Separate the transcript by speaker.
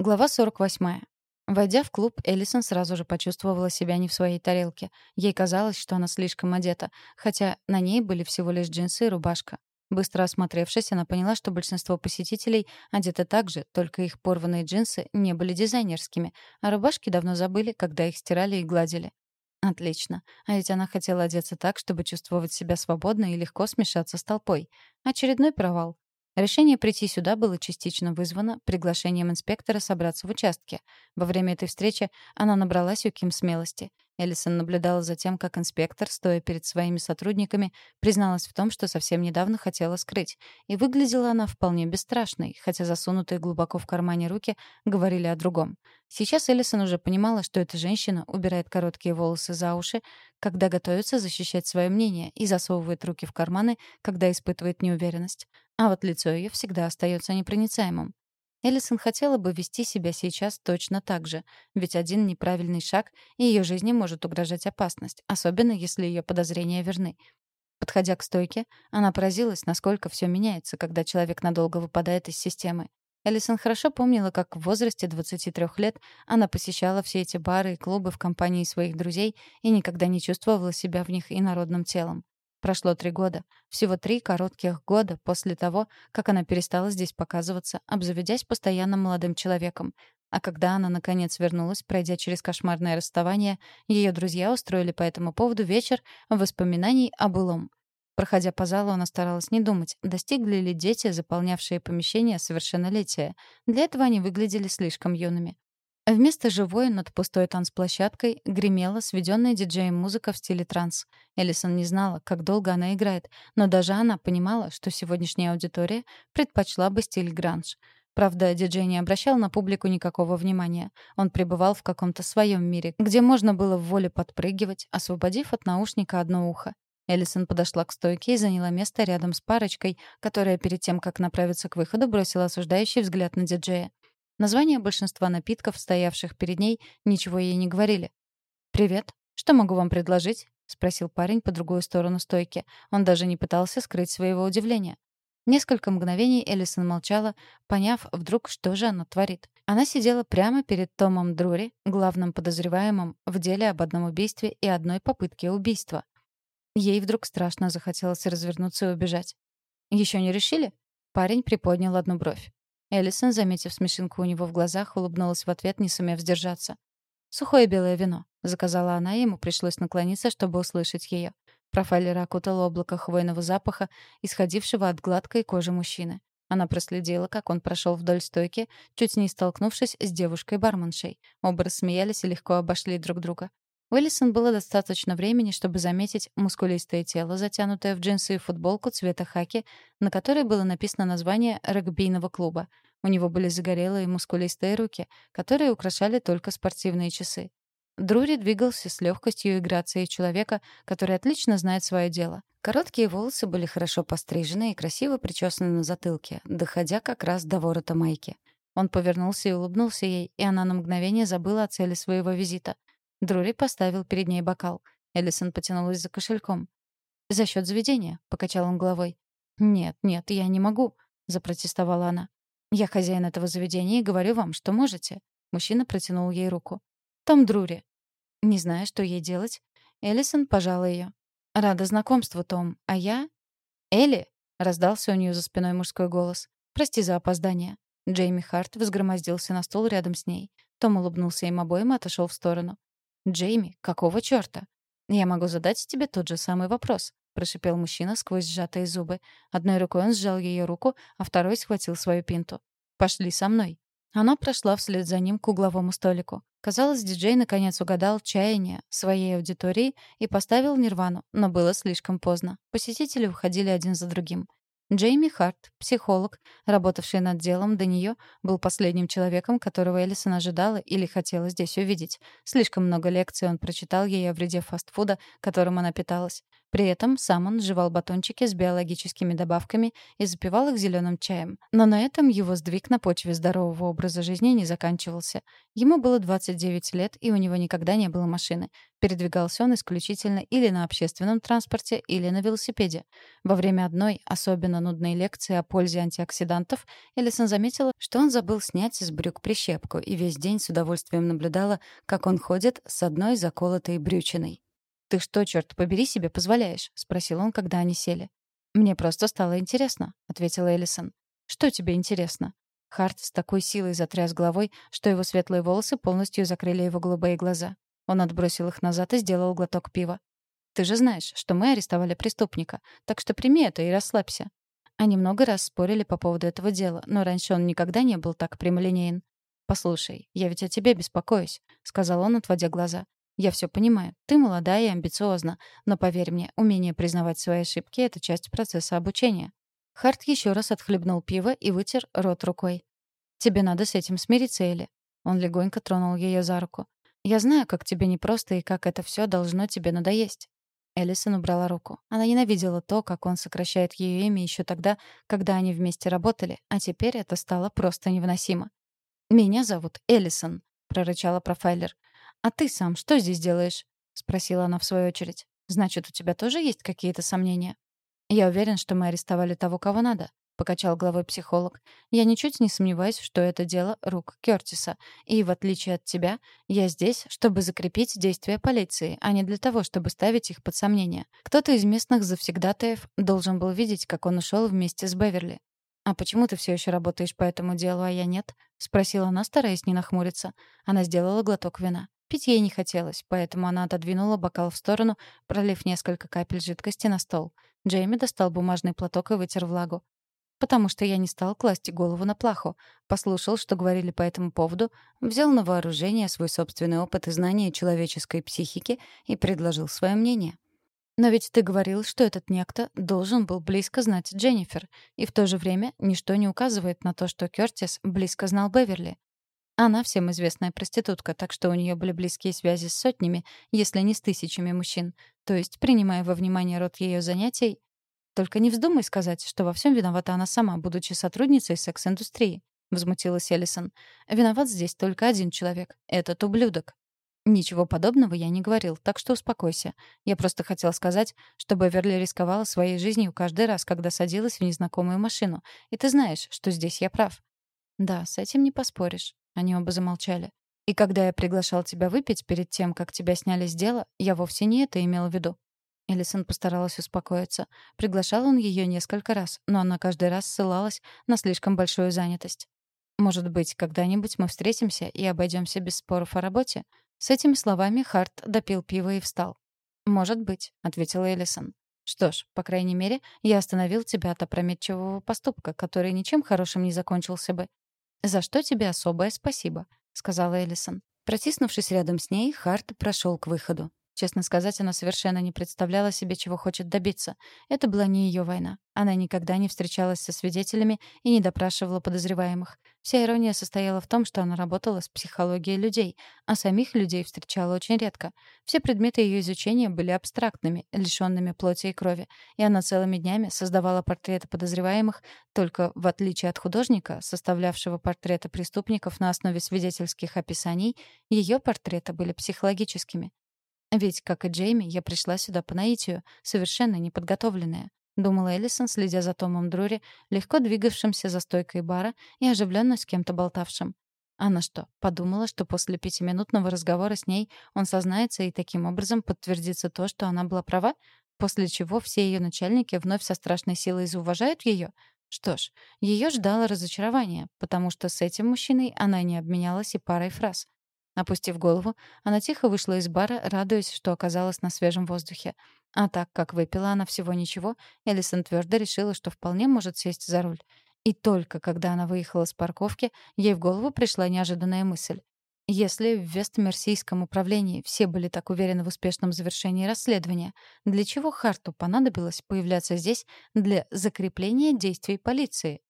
Speaker 1: Глава 48. Войдя в клуб, Эллисон сразу же почувствовала себя не в своей тарелке. Ей казалось, что она слишком одета, хотя на ней были всего лишь джинсы и рубашка. Быстро осмотревшись, она поняла, что большинство посетителей одеты так же, только их порванные джинсы не были дизайнерскими, а рубашки давно забыли, когда их стирали и гладили. Отлично. А ведь она хотела одеться так, чтобы чувствовать себя свободно и легко смешаться с толпой. Очередной провал. Решение прийти сюда было частично вызвано приглашением инспектора собраться в участке. Во время этой встречи она набралась у Ким смелости. Эллисон наблюдала за тем, как инспектор, стоя перед своими сотрудниками, призналась в том, что совсем недавно хотела скрыть. И выглядела она вполне бесстрашной, хотя засунутые глубоко в кармане руки говорили о другом. Сейчас Эллисон уже понимала, что эта женщина убирает короткие волосы за уши, когда готовится защищать свое мнение, и засовывает руки в карманы, когда испытывает неуверенность. А вот лицо ее всегда остается непроницаемым. Эллисон хотела бы вести себя сейчас точно так же, ведь один неправильный шаг, и ее жизни может угрожать опасность, особенно если ее подозрения верны. Подходя к стойке, она поразилась, насколько все меняется, когда человек надолго выпадает из системы. Эллисон хорошо помнила, как в возрасте 23 лет она посещала все эти бары и клубы в компании своих друзей и никогда не чувствовала себя в них инородным телом. Прошло три года. Всего три коротких года после того, как она перестала здесь показываться, обзаведясь постоянно молодым человеком. А когда она, наконец, вернулась, пройдя через кошмарное расставание, ее друзья устроили по этому поводу вечер воспоминаний о былом. Проходя по залу, она старалась не думать, достигли ли дети, заполнявшие помещение, совершеннолетия. Для этого они выглядели слишком юными. Вместо живой над пустой танцплощадкой гремела сведенная диджеем музыка в стиле транс. Эллисон не знала, как долго она играет, но даже она понимала, что сегодняшняя аудитория предпочла бы стиль гранж. Правда, диджей не обращал на публику никакого внимания. Он пребывал в каком-то своем мире, где можно было в воле подпрыгивать, освободив от наушника одно ухо. Эллисон подошла к стойке и заняла место рядом с парочкой, которая перед тем, как направиться к выходу, бросила осуждающий взгляд на диджея. Названия большинства напитков, стоявших перед ней, ничего ей не говорили. «Привет. Что могу вам предложить?» — спросил парень по другую сторону стойки. Он даже не пытался скрыть своего удивления. Несколько мгновений Эллисон молчала, поняв вдруг, что же она творит. Она сидела прямо перед Томом Друри, главным подозреваемым в деле об одном убийстве и одной попытке убийства. Ей вдруг страшно захотелось развернуться и убежать. «Еще не решили?» Парень приподнял одну бровь. Эллисон, заметив смешинку у него в глазах, улыбнулась в ответ, не сумев сдержаться. «Сухое белое вино», — заказала она, и ему пришлось наклониться, чтобы услышать ее. Профайлера окутало облако хвойного запаха, исходившего от гладкой кожи мужчины. Она проследила, как он прошел вдоль стойки, чуть не столкнувшись с девушкой-барменшей. Оба рассмеялись и легко обошли друг друга. У было достаточно времени, чтобы заметить мускулистое тело, затянутое в джинсы и футболку цвета хаки, на которой было написано название регбийного клуба. У него были загорелые мускулистые руки, которые украшали только спортивные часы. Друри двигался с легкостью и грацией человека, который отлично знает свое дело. Короткие волосы были хорошо пострижены и красиво причесаны на затылке, доходя как раз до ворота майки. Он повернулся и улыбнулся ей, и она на мгновение забыла о цели своего визита — Друри поставил перед ней бокал. Эллисон потянулась за кошельком. «За счет заведения», — покачал он головой. «Нет, нет, я не могу», — запротестовала она. «Я хозяин этого заведения и говорю вам, что можете». Мужчина протянул ей руку. «Том Друри». Не зная, что ей делать, Эллисон пожала ее. «Рада знакомству, Том. А я...» «Элли!» — раздался у нее за спиной мужской голос. «Прости за опоздание». Джейми Харт взгромоздился на стол рядом с ней. Том улыбнулся им обоим и отошел в сторону. «Джейми, какого чёрта?» «Я могу задать тебе тот же самый вопрос», — прошипел мужчина сквозь сжатые зубы. Одной рукой он сжал ее руку, а второй схватил свою пинту. «Пошли со мной». Она прошла вслед за ним к угловому столику. Казалось, диджей наконец угадал чаяние своей аудитории и поставил нирвану, но было слишком поздно. Посетители уходили один за другим. Джейми Харт, психолог, работавший над делом до нее, был последним человеком, которого Элисон ожидала или хотела здесь увидеть. Слишком много лекций он прочитал ей о вреде фастфуда, которым она питалась. При этом сам он жевал батончики с биологическими добавками и запивал их зеленым чаем. Но на этом его сдвиг на почве здорового образа жизни не заканчивался. Ему было 29 лет, и у него никогда не было машины. Передвигался он исключительно или на общественном транспорте, или на велосипеде. Во время одной, особенно нудной лекции о пользе антиоксидантов, Элисон заметила, что он забыл снять из брюк прищепку и весь день с удовольствием наблюдала, как он ходит с одной заколотой брючиной. «Ты что, черт побери, себе позволяешь?» — спросил он, когда они сели. «Мне просто стало интересно», — ответила Элисон. «Что тебе интересно?» Харт с такой силой затряс головой, что его светлые волосы полностью закрыли его голубые глаза. Он отбросил их назад и сделал глоток пива. «Ты же знаешь, что мы арестовали преступника, так что прими это и расслабься». Они много раз спорили по поводу этого дела, но раньше он никогда не был так прямолинеен. «Послушай, я ведь о тебе беспокоюсь», — сказал он, отводя глаза. Я все понимаю. Ты молодая и амбициозна. Но поверь мне, умение признавать свои ошибки — это часть процесса обучения. Харт еще раз отхлебнул пиво и вытер рот рукой. «Тебе надо с этим смириться, Элли». Он легонько тронул ее за руку. «Я знаю, как тебе непросто и как это все должно тебе надоесть». Элисон убрала руку. Она ненавидела то, как он сокращает ее имя еще тогда, когда они вместе работали, а теперь это стало просто невыносимо. «Меня зовут Элисон», — прорычала профайлер. «А ты сам что здесь делаешь?» — спросила она в свою очередь. «Значит, у тебя тоже есть какие-то сомнения?» «Я уверен, что мы арестовали того, кого надо», — покачал головой психолог. «Я ничуть не сомневаюсь, что это дело рук Кёртиса. И, в отличие от тебя, я здесь, чтобы закрепить действия полиции, а не для того, чтобы ставить их под сомнение. Кто-то из местных завсегдатаев должен был видеть, как он ушел вместе с Беверли. «А почему ты все еще работаешь по этому делу, а я нет?» — спросила она, стараясь не нахмуриться. Она сделала глоток вина. Пить ей не хотелось, поэтому она отодвинула бокал в сторону, пролив несколько капель жидкости на стол. Джейми достал бумажный платок и вытер влагу. «Потому что я не стал класть голову на плаху. Послушал, что говорили по этому поводу, взял на вооружение свой собственный опыт и знания человеческой психики и предложил свое мнение. Но ведь ты говорил, что этот некто должен был близко знать Дженнифер, и в то же время ничто не указывает на то, что Кёртис близко знал Беверли. Она всем известная проститутка, так что у нее были близкие связи с сотнями, если не с тысячами мужчин. То есть, принимая во внимание род ее занятий, только не вздумай сказать, что во всем виновата она сама, будучи сотрудницей секс-индустрии, возмутилась Эллисон. Виноват здесь только один человек этот ублюдок. Ничего подобного я не говорил, так что успокойся. Я просто хотел сказать, что Беверли рисковала своей жизнью каждый раз, когда садилась в незнакомую машину. И ты знаешь, что здесь я прав. Да, с этим не поспоришь. Они оба замолчали. «И когда я приглашал тебя выпить перед тем, как тебя сняли с дела, я вовсе не это имел в виду». Элисон постаралась успокоиться. Приглашал он ее несколько раз, но она каждый раз ссылалась на слишком большую занятость. «Может быть, когда-нибудь мы встретимся и обойдемся без споров о работе?» С этими словами Харт допил пиво и встал. «Может быть», — ответила Элисон. «Что ж, по крайней мере, я остановил тебя от опрометчивого поступка, который ничем хорошим не закончился бы. «За что тебе особое спасибо», — сказала Эллисон. Протиснувшись рядом с ней, Харт прошел к выходу. Честно сказать, она совершенно не представляла себе, чего хочет добиться. Это была не ее война. Она никогда не встречалась со свидетелями и не допрашивала подозреваемых. Вся ирония состояла в том, что она работала с психологией людей, а самих людей встречала очень редко. Все предметы ее изучения были абстрактными, лишенными плоти и крови, и она целыми днями создавала портреты подозреваемых, только в отличие от художника, составлявшего портреты преступников на основе свидетельских описаний, ее портреты были психологическими. Ведь, как и Джейми, я пришла сюда по наитию, совершенно неподготовленная. Думала Эллисон, следя за Томом Друри, легко двигавшимся за стойкой бара и оживленно с кем-то болтавшим. Она что, подумала, что после пятиминутного разговора с ней он сознается и таким образом подтвердится то, что она была права? После чего все ее начальники вновь со страшной силой зауважают ее? Что ж, ее ждало разочарование, потому что с этим мужчиной она не обменялась и парой фраз. Опустив голову, она тихо вышла из бара, радуясь, что оказалась на свежем воздухе. А так как выпила она всего ничего, Элисон твердо решила, что вполне может сесть за руль. И только когда она выехала с парковки, ей в голову пришла неожиданная мысль. Если в Вестмерсийском управлении все были так уверены в успешном завершении расследования, для чего Харту понадобилось появляться здесь для закрепления действий полиции?